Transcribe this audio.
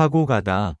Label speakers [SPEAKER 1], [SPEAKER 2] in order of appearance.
[SPEAKER 1] 타고 가다.